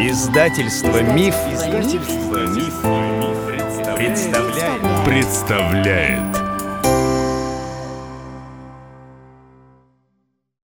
Издательство Миф, Издательство Миф, представляет. представляет.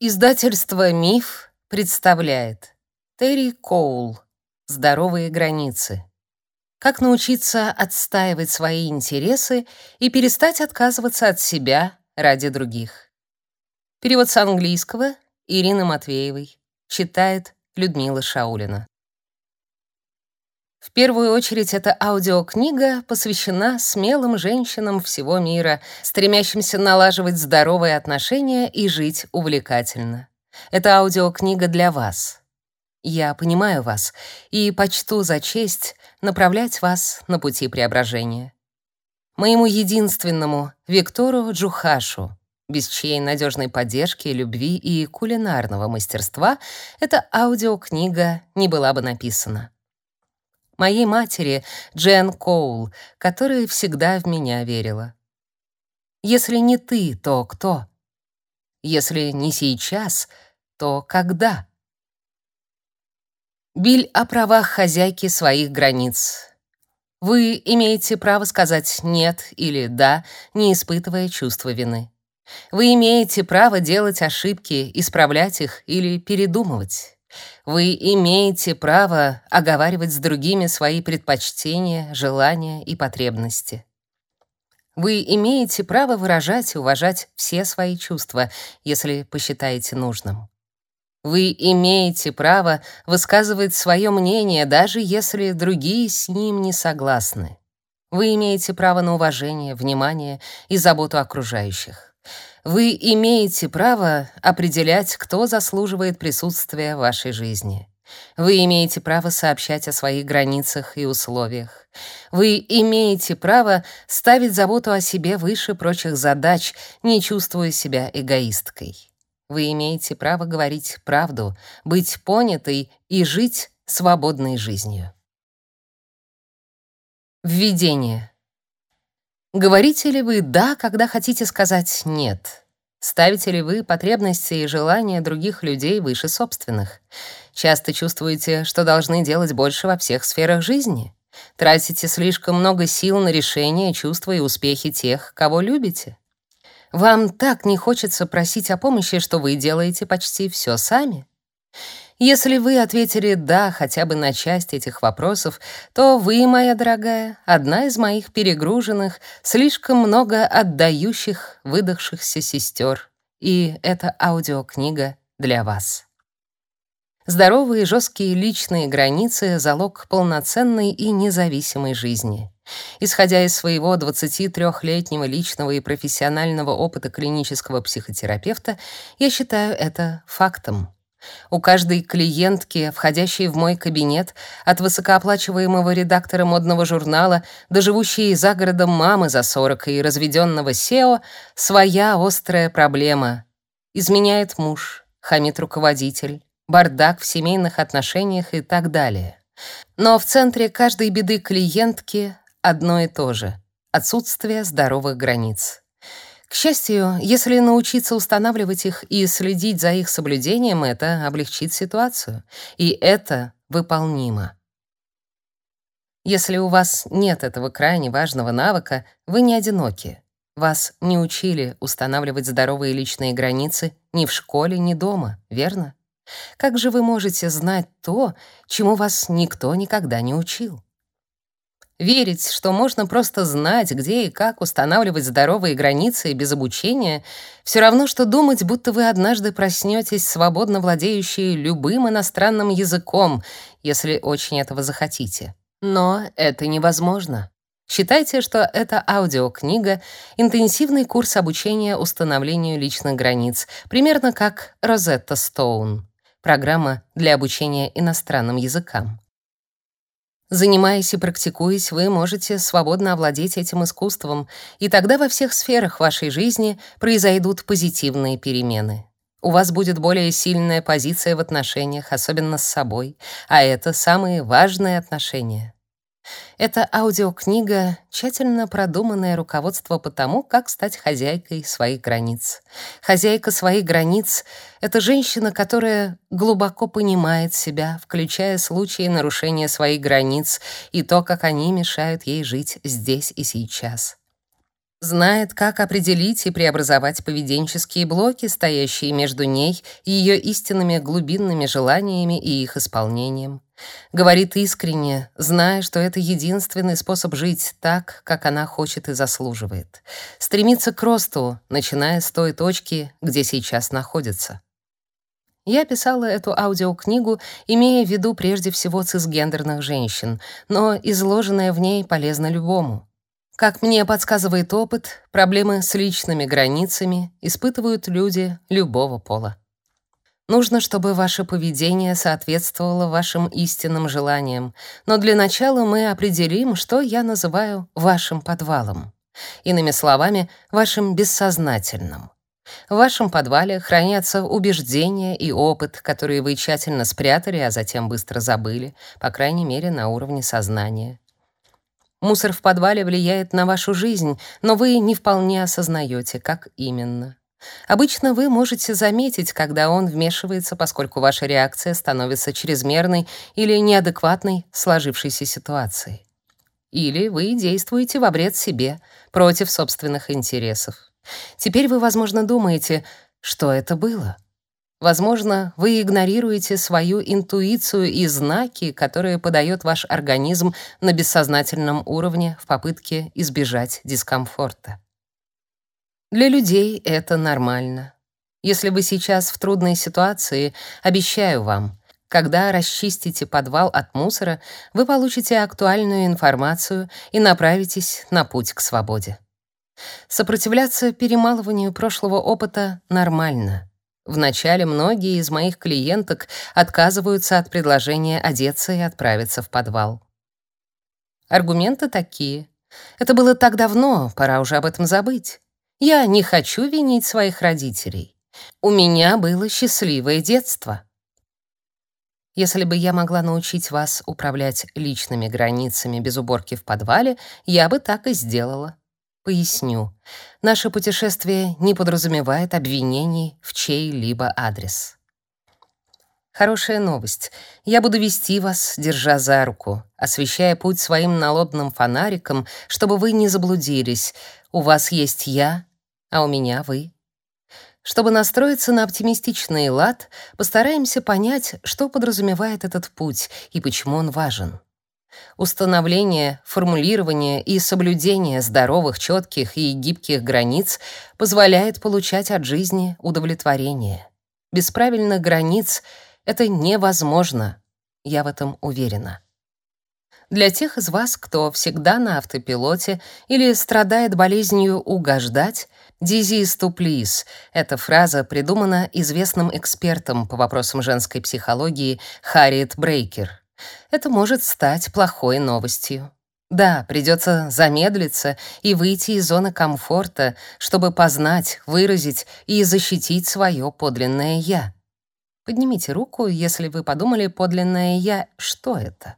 Издательство Миф представляет. Терри Коул. Здоровые границы. Как научиться отстаивать свои интересы и перестать отказываться от себя ради других. Перевод с английского Ирины Матвеевой. Читает Людмила Шаулина. В первую очередь эта аудиокнига посвящена смелым женщинам всего мира, стремящимся налаживать здоровые отношения и жить увлекательно. Это аудиокнига для вас. Я понимаю вас и почту за честь направлять вас на пути преображения. Моему единственному Виктору Джухашу, без чьей надежной поддержки, любви и кулинарного мастерства эта аудиокнига не была бы написана моей матери, Джен Коул, которая всегда в меня верила. Если не ты, то кто? Если не сейчас, то когда? Биль о правах хозяйки своих границ. Вы имеете право сказать «нет» или «да», не испытывая чувства вины. Вы имеете право делать ошибки, исправлять их или передумывать. Вы имеете право оговаривать с другими свои предпочтения, желания и потребности. Вы имеете право выражать и уважать все свои чувства, если посчитаете нужным. Вы имеете право высказывать свое мнение, даже если другие с ним не согласны. Вы имеете право на уважение, внимание и заботу окружающих. Вы имеете право определять, кто заслуживает присутствия в вашей жизни. Вы имеете право сообщать о своих границах и условиях. Вы имеете право ставить заботу о себе выше прочих задач, не чувствуя себя эгоисткой. Вы имеете право говорить правду, быть понятой и жить свободной жизнью. Введение. Говорите ли вы «да», когда хотите сказать «нет»? Ставите ли вы потребности и желания других людей выше собственных? Часто чувствуете, что должны делать больше во всех сферах жизни? Тратите слишком много сил на решение, чувства и успехи тех, кого любите? Вам так не хочется просить о помощи, что вы делаете почти все сами? Если вы ответили «да» хотя бы на часть этих вопросов, то вы, моя дорогая, одна из моих перегруженных, слишком много отдающих, выдохшихся сестер. И эта аудиокнига для вас. Здоровые жесткие личные границы — залог полноценной и независимой жизни. Исходя из своего 23-летнего личного и профессионального опыта клинического психотерапевта, я считаю это фактом. У каждой клиентки, входящей в мой кабинет, от высокооплачиваемого редактора модного журнала до живущей за городом мамы за 40 и разведенного SEO, своя острая проблема. Изменяет муж, хамит руководитель, бардак в семейных отношениях и так далее. Но в центре каждой беды клиентки одно и то же — отсутствие здоровых границ. К счастью, если научиться устанавливать их и следить за их соблюдением, это облегчит ситуацию. И это выполнимо. Если у вас нет этого крайне важного навыка, вы не одиноки. Вас не учили устанавливать здоровые личные границы ни в школе, ни дома, верно? Как же вы можете знать то, чему вас никто никогда не учил? Верить, что можно просто знать, где и как устанавливать здоровые границы без обучения, все равно, что думать, будто вы однажды проснетесь свободно владеющие любым иностранным языком, если очень этого захотите. Но это невозможно. Считайте, что эта аудиокнига — интенсивный курс обучения установлению личных границ, примерно как Розетта Стоун, программа для обучения иностранным языкам. Занимаясь и практикуясь, вы можете свободно овладеть этим искусством, и тогда во всех сферах вашей жизни произойдут позитивные перемены. У вас будет более сильная позиция в отношениях, особенно с собой, а это самые важные отношения. Эта аудиокнига — тщательно продуманное руководство по тому, как стать хозяйкой своих границ. Хозяйка своих границ — это женщина, которая глубоко понимает себя, включая случаи нарушения своих границ и то, как они мешают ей жить здесь и сейчас. Знает, как определить и преобразовать поведенческие блоки, стоящие между ней и ее истинными глубинными желаниями и их исполнением Говорит искренне, зная, что это единственный способ жить так, как она хочет и заслуживает. Стремится к росту, начиная с той точки, где сейчас находится. Я писала эту аудиокнигу, имея в виду прежде всего цисгендерных женщин, но изложенное в ней полезно любому. Как мне подсказывает опыт, проблемы с личными границами испытывают люди любого пола. Нужно, чтобы ваше поведение соответствовало вашим истинным желаниям, но для начала мы определим, что я называю вашим подвалом. Иными словами, вашим бессознательным. В вашем подвале хранятся убеждения и опыт, которые вы тщательно спрятали, а затем быстро забыли, по крайней мере, на уровне сознания. Мусор в подвале влияет на вашу жизнь, но вы не вполне осознаете, как именно. Обычно вы можете заметить, когда он вмешивается, поскольку ваша реакция становится чрезмерной или неадекватной сложившейся ситуации. Или вы действуете во вред себе, против собственных интересов. Теперь вы, возможно, думаете, что это было. Возможно, вы игнорируете свою интуицию и знаки, которые подает ваш организм на бессознательном уровне в попытке избежать дискомфорта. Для людей это нормально. Если вы сейчас в трудной ситуации, обещаю вам, когда расчистите подвал от мусора, вы получите актуальную информацию и направитесь на путь к свободе. Сопротивляться перемалыванию прошлого опыта нормально. Вначале многие из моих клиенток отказываются от предложения одеться и отправиться в подвал. Аргументы такие: это было так давно, пора уже об этом забыть. Я не хочу винить своих родителей. У меня было счастливое детство. Если бы я могла научить вас управлять личными границами без уборки в подвале, я бы так и сделала. Поясню. Наше путешествие не подразумевает обвинений в чей-либо адрес. Хорошая новость. Я буду вести вас, держа за руку, освещая путь своим налобным фонариком, чтобы вы не заблудились. У вас есть я, а у меня вы. Чтобы настроиться на оптимистичный лад, постараемся понять, что подразумевает этот путь и почему он важен. Установление, формулирование и соблюдение здоровых, четких и гибких границ позволяет получать от жизни удовлетворение. Без правильных границ это невозможно. Я в этом уверена. Для тех из вас, кто всегда на автопилоте или страдает болезнью угождать, «Disease to please» — эта фраза придумана известным экспертом по вопросам женской психологии Харриет Брейкер. Это может стать плохой новостью. Да, придется замедлиться и выйти из зоны комфорта, чтобы познать, выразить и защитить свое подлинное «я». Поднимите руку, если вы подумали подлинное «я» — что это?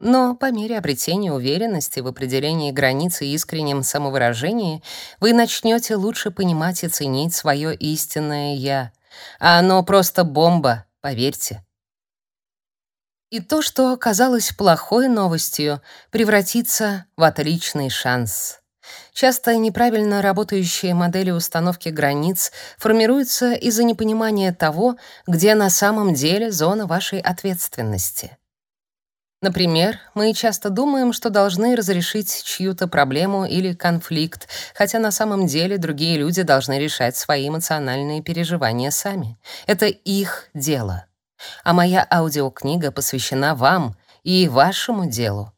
Но по мере обретения уверенности в определении границ и искреннем самовыражении вы начнете лучше понимать и ценить свое истинное «я». А оно просто бомба, поверьте. И то, что казалось плохой новостью, превратится в отличный шанс. Часто неправильно работающие модели установки границ формируются из-за непонимания того, где на самом деле зона вашей ответственности. Например, мы часто думаем, что должны разрешить чью-то проблему или конфликт, хотя на самом деле другие люди должны решать свои эмоциональные переживания сами. Это их дело. А моя аудиокнига посвящена вам и вашему делу.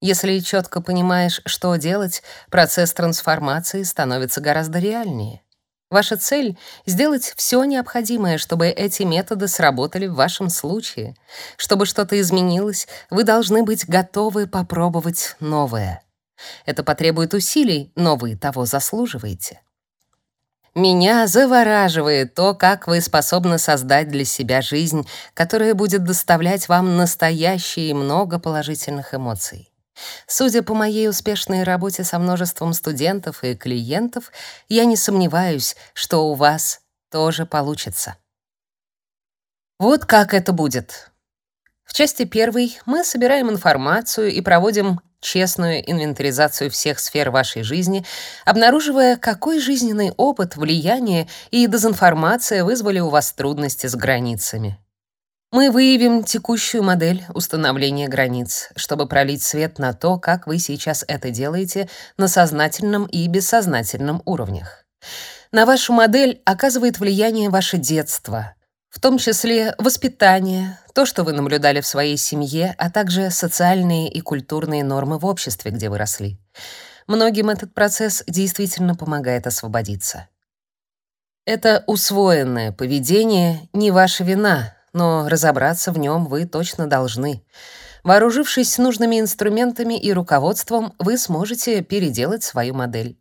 Если четко понимаешь, что делать, процесс трансформации становится гораздо реальнее. Ваша цель — сделать все необходимое, чтобы эти методы сработали в вашем случае. Чтобы что-то изменилось, вы должны быть готовы попробовать новое. Это потребует усилий, но вы того заслуживаете. Меня завораживает то, как вы способны создать для себя жизнь, которая будет доставлять вам настоящие и много положительных эмоций. Судя по моей успешной работе со множеством студентов и клиентов, я не сомневаюсь, что у вас тоже получится. Вот как это будет. В части первой мы собираем информацию и проводим честную инвентаризацию всех сфер вашей жизни, обнаруживая, какой жизненный опыт, влияние и дезинформация вызвали у вас трудности с границами. Мы выявим текущую модель установления границ, чтобы пролить свет на то, как вы сейчас это делаете на сознательном и бессознательном уровнях. На вашу модель оказывает влияние ваше детство, в том числе воспитание, то, что вы наблюдали в своей семье, а также социальные и культурные нормы в обществе, где вы росли. Многим этот процесс действительно помогает освободиться. Это усвоенное поведение не ваша вина, но разобраться в нем вы точно должны. Вооружившись нужными инструментами и руководством, вы сможете переделать свою модель.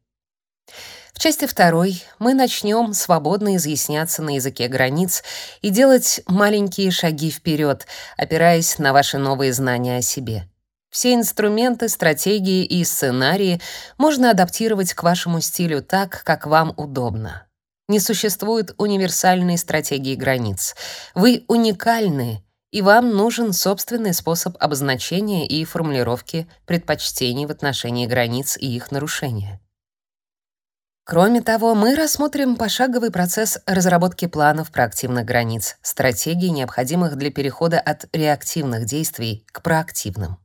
Части второй мы начнем свободно изъясняться на языке границ и делать маленькие шаги вперед, опираясь на ваши новые знания о себе. Все инструменты, стратегии и сценарии можно адаптировать к вашему стилю так, как вам удобно. Не существует универсальной стратегии границ. Вы уникальны, и вам нужен собственный способ обозначения и формулировки предпочтений в отношении границ и их нарушения. Кроме того, мы рассмотрим пошаговый процесс разработки планов проактивных границ, стратегий, необходимых для перехода от реактивных действий к проактивным.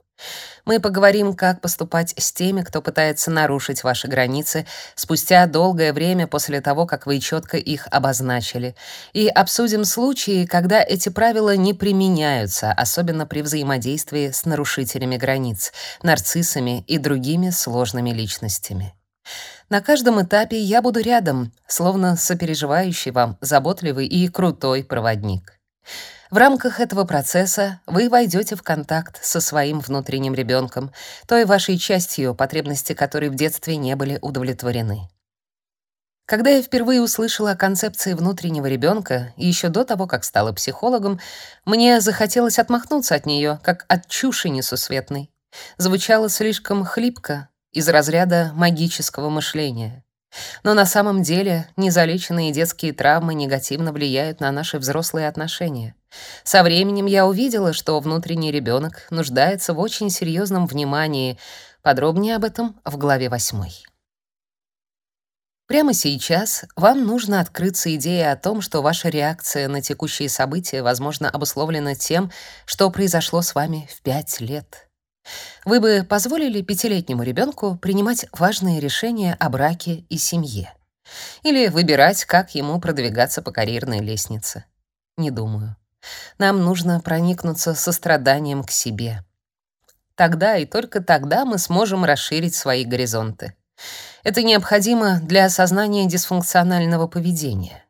Мы поговорим, как поступать с теми, кто пытается нарушить ваши границы спустя долгое время после того, как вы четко их обозначили, и обсудим случаи, когда эти правила не применяются, особенно при взаимодействии с нарушителями границ, нарциссами и другими сложными личностями. На каждом этапе я буду рядом, словно сопереживающий вам, заботливый и крутой проводник. В рамках этого процесса вы войдете в контакт со своим внутренним ребенком, той вашей частью, потребности которой в детстве не были удовлетворены. Когда я впервые услышала о концепции внутреннего ребенка, и еще до того, как стала психологом, мне захотелось отмахнуться от нее, как от чуши несусветной. Звучало слишком хлипко, из разряда магического мышления. Но на самом деле незалеченные детские травмы негативно влияют на наши взрослые отношения. Со временем я увидела, что внутренний ребенок нуждается в очень серьезном внимании. Подробнее об этом в главе 8. Прямо сейчас вам нужно открыться идее о том, что ваша реакция на текущие события, возможно, обусловлена тем, что произошло с вами в пять лет. Вы бы позволили пятилетнему ребенку принимать важные решения о браке и семье? Или выбирать, как ему продвигаться по карьерной лестнице? Не думаю. Нам нужно проникнуться состраданием к себе. Тогда и только тогда мы сможем расширить свои горизонты. Это необходимо для осознания дисфункционального поведения.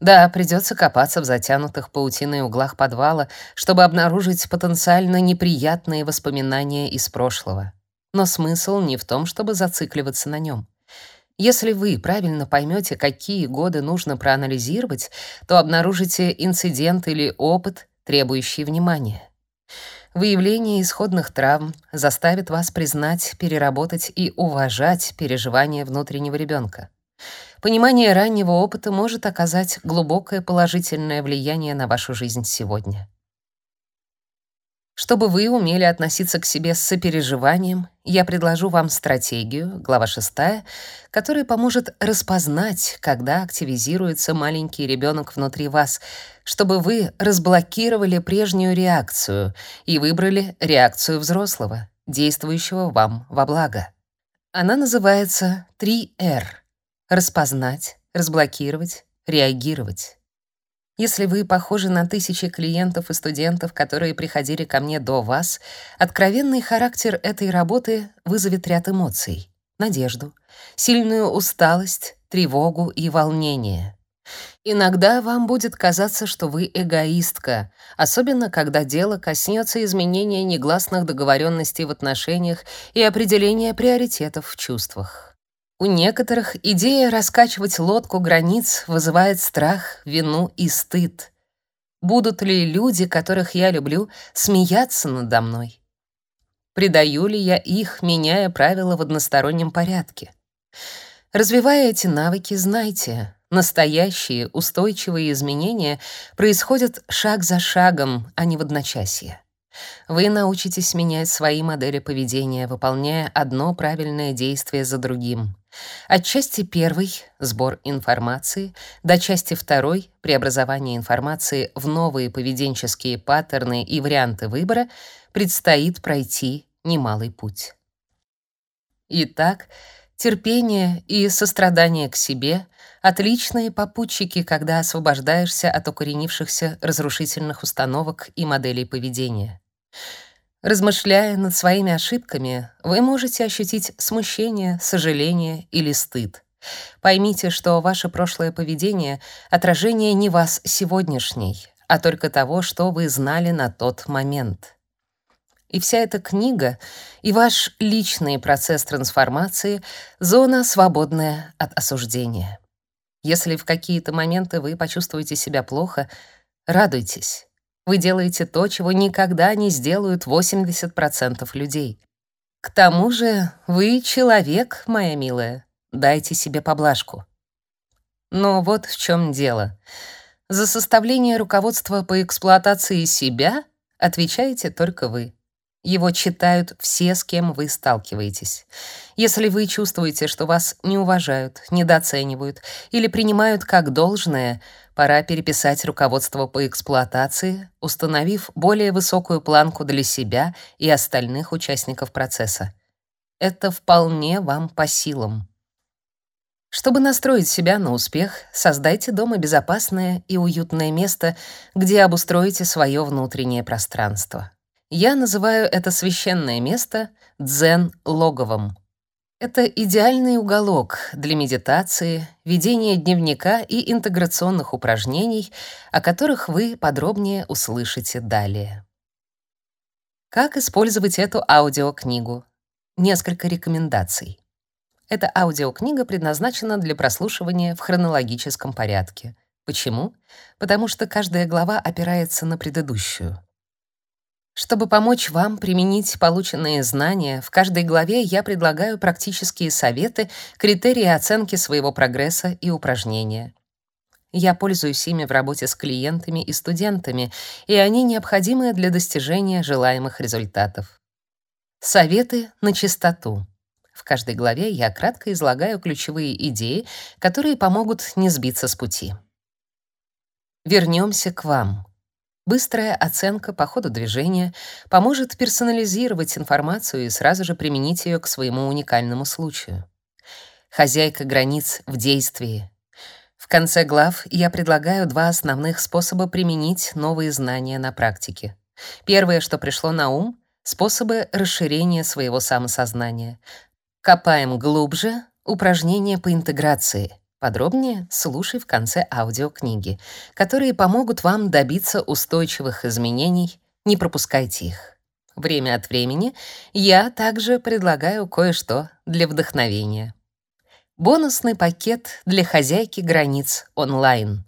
Да, придется копаться в затянутых паутиной углах подвала, чтобы обнаружить потенциально неприятные воспоминания из прошлого. Но смысл не в том, чтобы зацикливаться на нем. Если вы правильно поймете, какие годы нужно проанализировать, то обнаружите инцидент или опыт, требующий внимания. Выявление исходных травм заставит вас признать, переработать и уважать переживания внутреннего ребенка. Понимание раннего опыта может оказать глубокое положительное влияние на вашу жизнь сегодня. Чтобы вы умели относиться к себе с сопереживанием, я предложу вам стратегию, глава 6, которая поможет распознать, когда активизируется маленький ребенок внутри вас, чтобы вы разблокировали прежнюю реакцию и выбрали реакцию взрослого, действующего вам во благо. Она называется 3R — распознать, разблокировать, реагировать. Если вы похожи на тысячи клиентов и студентов, которые приходили ко мне до вас, откровенный характер этой работы вызовет ряд эмоций: надежду, сильную усталость, тревогу и волнение. Иногда вам будет казаться, что вы эгоистка, особенно когда дело коснется изменения негласных договоренностей в отношениях и определения приоритетов в чувствах. У некоторых идея раскачивать лодку границ вызывает страх, вину и стыд. Будут ли люди, которых я люблю, смеяться надо мной? Предаю ли я их, меняя правила в одностороннем порядке? Развивая эти навыки, знайте, настоящие устойчивые изменения происходят шаг за шагом, а не в одночасье. Вы научитесь менять свои модели поведения, выполняя одно правильное действие за другим. От части первой — сбор информации, до части второй — преобразование информации в новые поведенческие паттерны и варианты выбора предстоит пройти немалый путь. Итак, терпение и сострадание к себе — отличные попутчики, когда освобождаешься от укоренившихся разрушительных установок и моделей поведения. Размышляя над своими ошибками, вы можете ощутить смущение, сожаление или стыд. Поймите, что ваше прошлое поведение — отражение не вас сегодняшней, а только того, что вы знали на тот момент. И вся эта книга и ваш личный процесс трансформации — зона, свободная от осуждения. Если в какие-то моменты вы почувствуете себя плохо, радуйтесь. Вы делаете то, чего никогда не сделают 80% людей. К тому же вы человек, моя милая. Дайте себе поблажку. Но вот в чем дело. За составление руководства по эксплуатации себя отвечаете только вы. Его читают все, с кем вы сталкиваетесь. Если вы чувствуете, что вас не уважают, недооценивают или принимают как должное, пора переписать руководство по эксплуатации, установив более высокую планку для себя и остальных участников процесса. Это вполне вам по силам. Чтобы настроить себя на успех, создайте дома безопасное и уютное место, где обустроите свое внутреннее пространство. Я называю это священное место дзен-логовом. Это идеальный уголок для медитации, ведения дневника и интеграционных упражнений, о которых вы подробнее услышите далее. Как использовать эту аудиокнигу? Несколько рекомендаций. Эта аудиокнига предназначена для прослушивания в хронологическом порядке. Почему? Потому что каждая глава опирается на предыдущую. Чтобы помочь вам применить полученные знания, в каждой главе я предлагаю практические советы, критерии оценки своего прогресса и упражнения. Я пользуюсь ими в работе с клиентами и студентами, и они необходимы для достижения желаемых результатов. Советы на чистоту. В каждой главе я кратко излагаю ключевые идеи, которые помогут не сбиться с пути. Вернемся к вам. Быстрая оценка по ходу движения поможет персонализировать информацию и сразу же применить ее к своему уникальному случаю. Хозяйка границ в действии. В конце глав я предлагаю два основных способа применить новые знания на практике. Первое, что пришло на ум — способы расширения своего самосознания. Копаем глубже — упражнения по интеграции. Подробнее слушай в конце аудиокниги, которые помогут вам добиться устойчивых изменений, не пропускайте их. Время от времени я также предлагаю кое-что для вдохновения. Бонусный пакет для хозяйки границ онлайн.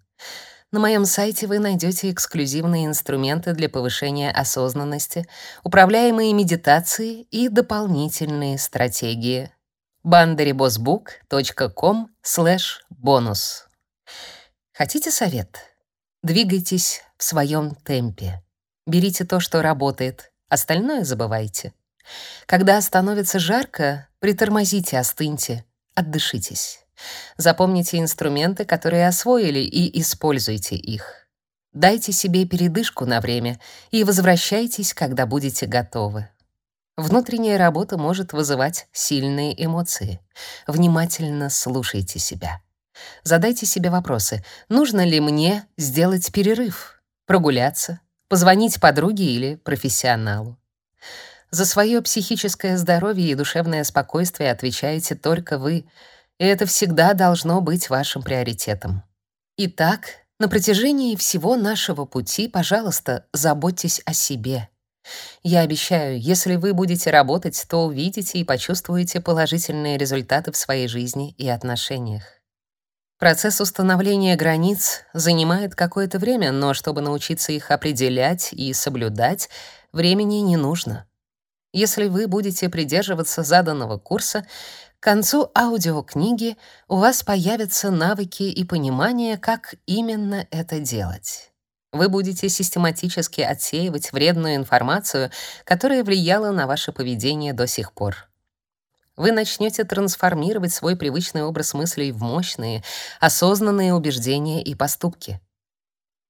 На моем сайте вы найдете эксклюзивные инструменты для повышения осознанности, управляемые медитации и дополнительные стратегии bandaribosbook.com слэш бонус. Хотите совет? Двигайтесь в своем темпе. Берите то, что работает, остальное забывайте. Когда становится жарко, притормозите, остыньте, отдышитесь. Запомните инструменты, которые освоили, и используйте их. Дайте себе передышку на время и возвращайтесь, когда будете готовы. Внутренняя работа может вызывать сильные эмоции. Внимательно слушайте себя. Задайте себе вопросы. Нужно ли мне сделать перерыв? Прогуляться? Позвонить подруге или профессионалу? За свое психическое здоровье и душевное спокойствие отвечаете только вы, и это всегда должно быть вашим приоритетом. Итак, на протяжении всего нашего пути, пожалуйста, заботьтесь о себе — Я обещаю, если вы будете работать, то увидите и почувствуете положительные результаты в своей жизни и отношениях. Процесс установления границ занимает какое-то время, но чтобы научиться их определять и соблюдать, времени не нужно. Если вы будете придерживаться заданного курса, к концу аудиокниги у вас появятся навыки и понимание, как именно это делать. Вы будете систематически отсеивать вредную информацию, которая влияла на ваше поведение до сих пор. Вы начнете трансформировать свой привычный образ мыслей в мощные, осознанные убеждения и поступки.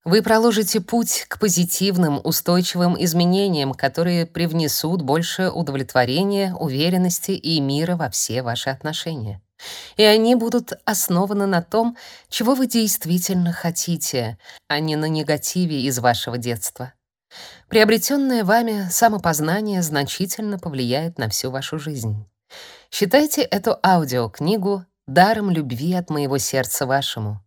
Вы проложите путь к позитивным, устойчивым изменениям, которые привнесут больше удовлетворения, уверенности и мира во все ваши отношения. И они будут основаны на том, чего вы действительно хотите, а не на негативе из вашего детства. Приобретенное вами самопознание значительно повлияет на всю вашу жизнь. Считайте эту аудиокнигу даром любви от моего сердца вашему.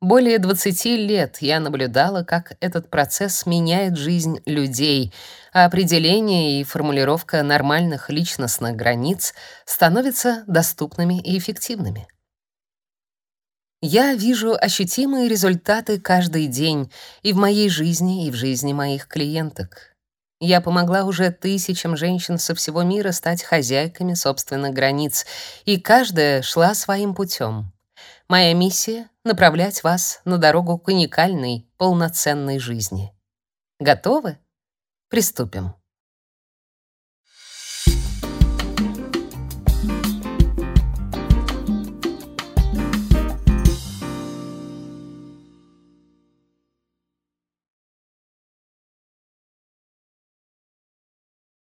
Более 20 лет я наблюдала, как этот процесс меняет жизнь людей, определение и формулировка нормальных личностных границ становятся доступными и эффективными. Я вижу ощутимые результаты каждый день и в моей жизни, и в жизни моих клиенток. Я помогла уже тысячам женщин со всего мира стать хозяйками собственных границ, и каждая шла своим путем. Моя миссия — направлять вас на дорогу к уникальной, полноценной жизни. Готовы? Приступим.